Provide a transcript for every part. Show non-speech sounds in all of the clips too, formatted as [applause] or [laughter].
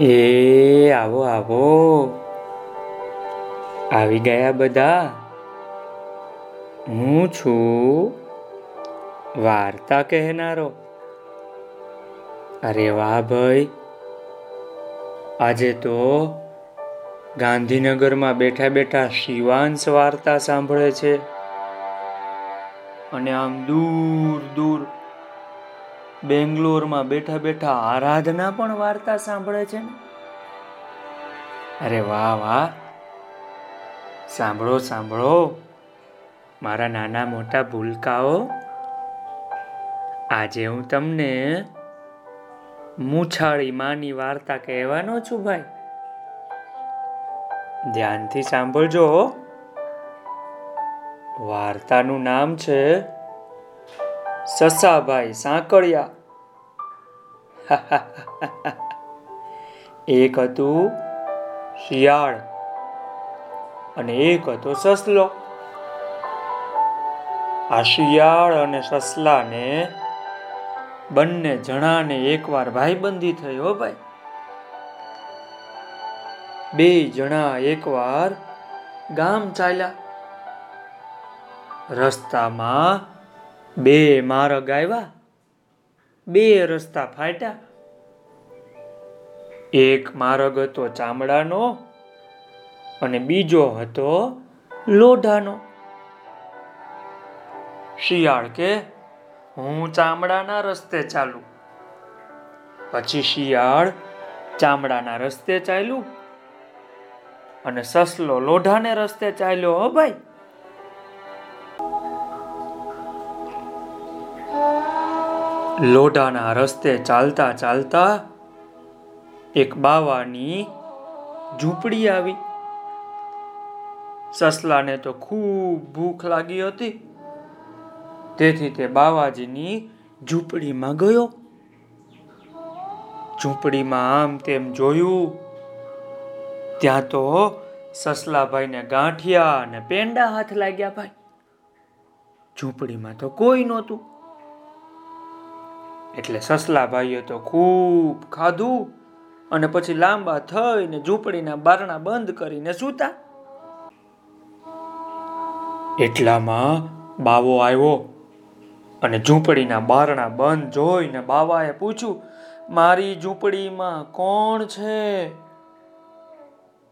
એ આવો આવો. આવી ગયા બધા. હું છું વાર્તા કહેનારો. અરે વાહ ભાઈ. આજે તો ગાંધીનગરમાં બેઠા બેઠા શિવાંશ વાર્તા સાંભળે છે. અને આમ દૂર દૂર બેંગ્લોરમાં બેઠા બેઠા આરાધના પણ વાર્તા સાંભળે છે ને? અરે વાહ વાહ. સાંભળો સાંભળો. મારા નાના મોટા ભૂલકાઓ, આજે હું તમને મૂછાળી માની વાર્તા કહેવાનો છું ભાઈ. ધ્યાનથી સાંભળજો વાર્તાનું નામ છે સસાભાઈ સાંકળિયા. [laughs] એક હતું શિયાળ અને એક હતો સસલો. આ શિયાળ અને સસલાને બંને જણાને એકવાર ભાઈબંધી થઈ હો ભાઈ. બે જણા એકવાર ગામ ચાલ્યા. રસ્તામાં બે માર્ગ આવ્યા બે રસ્તા ફાટ્યા. એક માર્ગ હતો ચામડાનો અને બીજો હતો લોઢાનો. શિયાળ કે, હું ચામડાના રસ્તે ચાલુ. પછી શિયાળ ચામડાના રસ્તે ચાલ્યું અને સસલો લોઢાને રસ્તે ચાલ્યો, હો ભાઈ લોઢાના રસ્તે ચાલતા ચાલતા એક બાવાની ઝૂંપડી આવી. સસલાને તો ખૂબ ભૂખ લાગી હતી. તેથી તે બાવાજીની ઝૂંપડીમાં ગયો. ઝૂંપડીમાં આમ તેમ જોયું. ત્યાં તો સસલાભાઈને ગાંઠિયા અને પેંડા હાથ લાગ્યા ભાઈ. ઝૂંપડીમાં તો કોઈ નહોતું. એટલે સસલા ભાઈએ તો ખૂબ ખાધું અને પછી લાંબા થઈને ઝૂંપડીના બારણા બંધ કરીને સૂતા. એટલામાં બાવો આવ્યો અને ઝૂંપડીના બારણા બંધ જોઈને બાવાએ પૂછ્યું, મારી ઝૂંપડીમાં કોણ છે?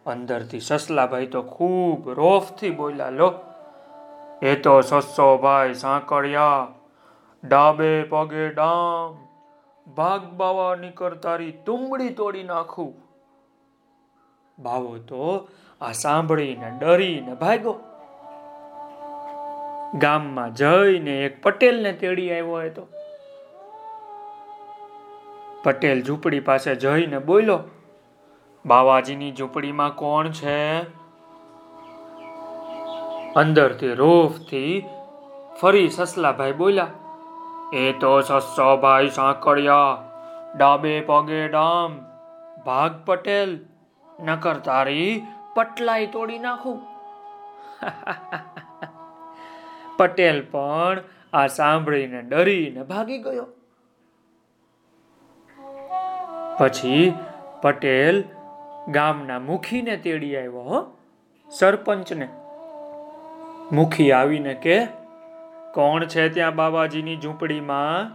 અંદરથી સસલાભાઈ તો ખૂબ રોફથી બોલ્યા, લો, એ તો સસ્સો ભાઈ સાંકળિયા ડાબે પગે ડામ. ભાગ બાવા નીકળ તારી તુંબડી તોડી નાખું. ભાવો તો આ સાંભળીને ડરીને ભાગ્યો. ગામમાં જઈને એક પટેલને તેડી આવ્યો હતો. પટેલ ઝૂંપડી પાસે જઈને બોલ્યો, બાવાજીની ઝૂંપડીમાં કોણ છે? અંદરથી રોફથી ફરી સસલાભાઈ બોલ્યા એ તો સસ્સો ભાઈ સાંકળિયા. ડાબે પગે ડામ. ભાગ પટેલ. નકર તારી પટલાઈ તોડી નાખું. [laughs] પટેલ પણ આ સાંભળીને ડરીને ભાગી ગયો. પછી પટેલ ગામના મુખીને તેડી આવ્યો સરપંચને. મુખી આવીને કે કોણ છે ત્યાં બાબાજીની ઝૂંપડીમાં?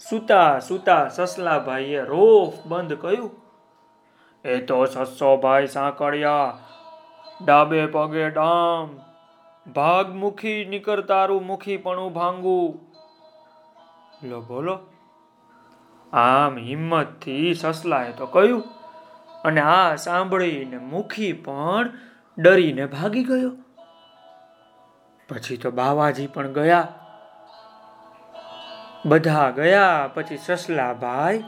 સુતા સુતા સસલા ભાઈએ રોફ બંધ કહ્યું એ તો સસ્સો ભાઈ સાંકળિયા, ડાબે પગે ડામ ભાગ મુખી નીકળ તારું મુખી પણ ભાંગું લો, બોલો. આમ હિંમતથી સસલાએ તો કહ્યું, અને આ સાંભળીને મુખી પણ ડરીને ભાગી ગયો. પછી તો બાવાજી પણ ગયા. બધા ગયા, પછી સસલાભાઈ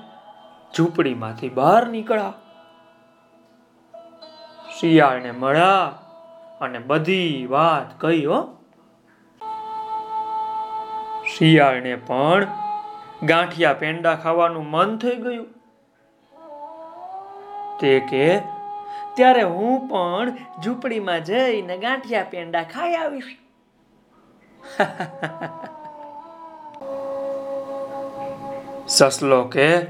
ઝૂંપડીમાંથી બહાર નીકળ્યા. શિયાળને મળ્યા અને બધી વાત કહી, હો. શિયાળને પણ ગાંઠિયા પેંડા ખાવાનું મન થઈ ગયું. તે કે, ત્યારે હું પણ ઝૂંપડીમાં જઈને ગાંઠિયા પેંડા ખાઈ આવીશ. [laughs] સસલો કે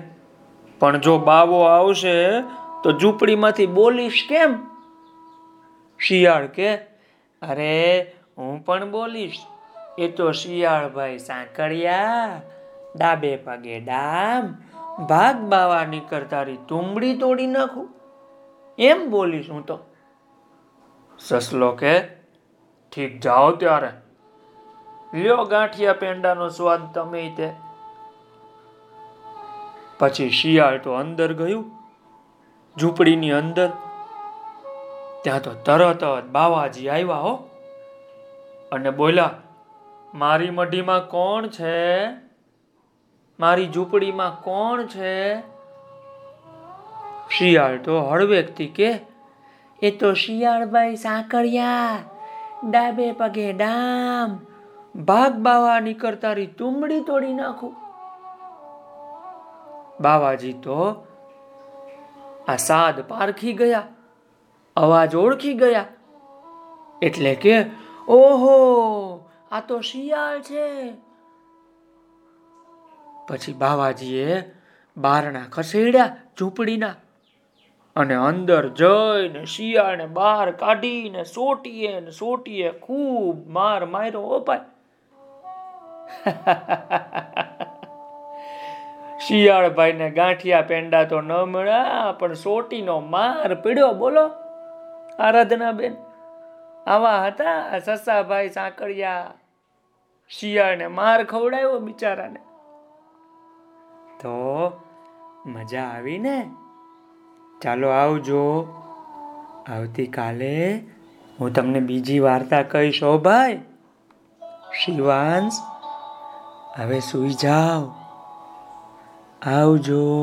પણ જો બાવો આવશે, તો ઝૂંપડીમાંથી બોલીશ કેમ? શિયાળ કે, અરે, હું પણ બોલીશ. એ તો શિયાળભાઈ સાંકળિયા, ડાબે પગે ડામ, ભાગ બાવા નીકળ તારી તુંબડી તોડી નાખું. એમ બોલીશ હું તો. સસલો કે ઠીક જાઓ ત્યારે. લ્યો ગાંઠિયા પેંડાનો સ્વાદ તમે તે. પછી શિયાળ તો અંદર ગયું, ઝૂંપડીની અંદર. ત્યાં તો તરત જ બાવાજી આવ્યા હો. અને બોલ્યા, મારી મઢીમાં કોણ છે? મારી ઝૂંપડીમાં કોણ છે? શિયાળ તો હળવેકથી કે, એ તો શિયાળભાઈ સાંકળિયા, ડાબે પગે ડામ ભાગ બાવા નીકળ તારી તુંબડી તોડી નાખું. બાવાજી તો આ સાદ પારખી ગયા, અવાજ ઓળખી ગયા. એટલે કે, ઓહો, આ તો શિયાળ છે. પછી બાવાજીએ બારણા ખસેડ્યા ઝૂંપડીના અને અંદર જઈને શિયાળને બહાર કાઢીને સોટીએ ને સોટીએ ખૂબ માર માર્યો ઓપાય [laughs] શિયાળભાઈને ગાંઠિયા પેંડા તો ન મળ્યા, પણ સોટીનો માર પીડ્યો, બોલો. આરાધના બેન આવા હતા સસાભાઈ સાંકળિયા. શિયાળને માર ખવડાવ્યો બિચારાને. તો મજા આવી ને? ચાલો આવજો. આવતીકાલે હું તમને બીજી વાર્તા કહીશ ભાઈ. શિવાંશ હવે સુઈ જાઓ. આવજો.